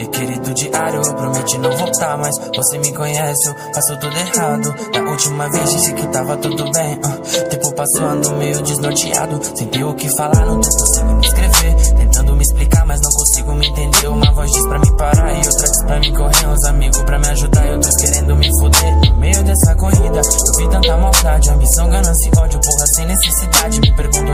E querido diário, eu prometi não voltar, mas você me conhece, eu faço tudo errado. Da última vez disse que tava tudo bem. Uh, tempo passando meio desnorteado, sem ter o que falar, não tô conseguindo escrever. Tentando me explicar, mas não consigo me entender. Uma voz diz pra me parar e outra diz pra me correr. Uns amigos pra me ajudar e outros querendo me foder. No meio dessa corrida, eu vi tanta maldade, ambição, ganância e ódio, porra, sem necessidade. Me pergunto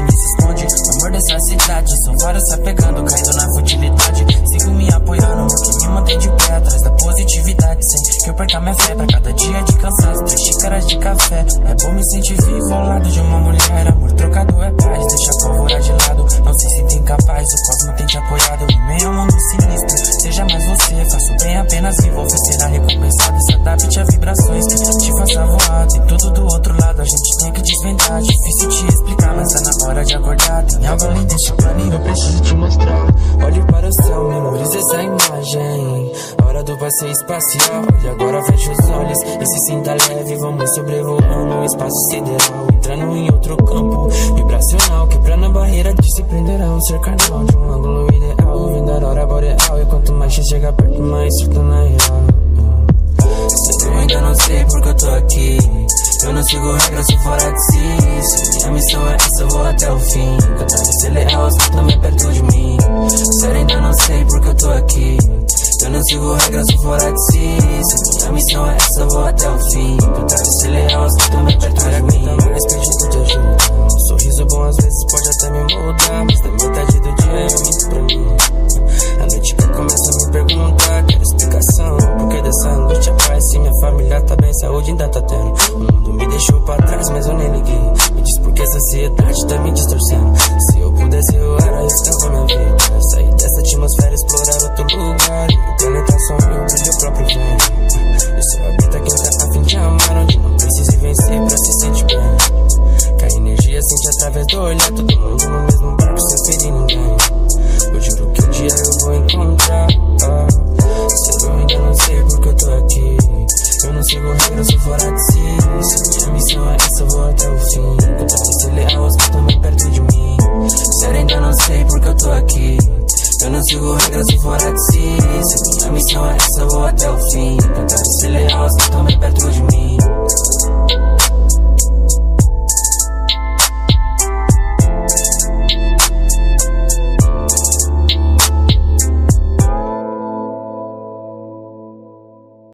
dessa cidade. São vários se apegando, caindo na futilidade. Sigo me apoiando no que me mantém de pé, atrás da positividade. Sem que eu perca minha fé pra cada dia de cansaço. Três xícaras de café, é bom me sentir vivo ao lado de uma mulher. Amor trocado é paz, deixa a pólvora de lado. Não se sinta incapaz, o cosmo tem te apoiado. Em meio mundo sinistro, seja mais você. Faço bem apenas vivo, na de acordar. Tem algo além deste plano e eu preciso te mostrar. Olhe para o céu, memorize essa imagem. Hora do passeio espacial. E agora feche os olhos e se sinta leve. Vamos sobrevoando o espaço sideral. Entrando em outro campo vibracional. Quebrando a barreira que se prenderá. Um ser carnal de um ângulo ideal. Vindo a aurora boreal. E quanto mais se chega perto, mais se torna real. Sigo regras, sou fora de si. Se minha missão é essa, eu vou até o fim. Cantar ser leal, você também perto de mim. Sério, ainda não sei porque eu tô aqui. Eu não sigo regras, sou fora de si. Se minha missão é essa, eu vou até o fim. Cantar ser leal, você também perto de mim. mais pedido de ajuda. Um sorriso bom às vezes pode até me mudar. Mas da metade do dia eu minto pra mim. A noite que começa a me perguntar, quero explicação. Porque dessa noite a paz, se minha família tá bem, saúde ainda tá tendo. Deixou pra trás, mas eu nem liguei. Me diz porque essa ansiedade tá me distorcendo. Se eu pudesse, eu era escravo minha vida. Sair dessa atmosfera, explorar outro lugar. E planeta só meu brilho próprio. E só habita quem tá a fim de amar, onde não precise vencer pra se sentir bem. Que a energia sente através do olhar, todo mundo sigo regras e fora de si. Se minha missão é essa, vou até o fim. Tentar acelerar, leal que estão bem perto de mim.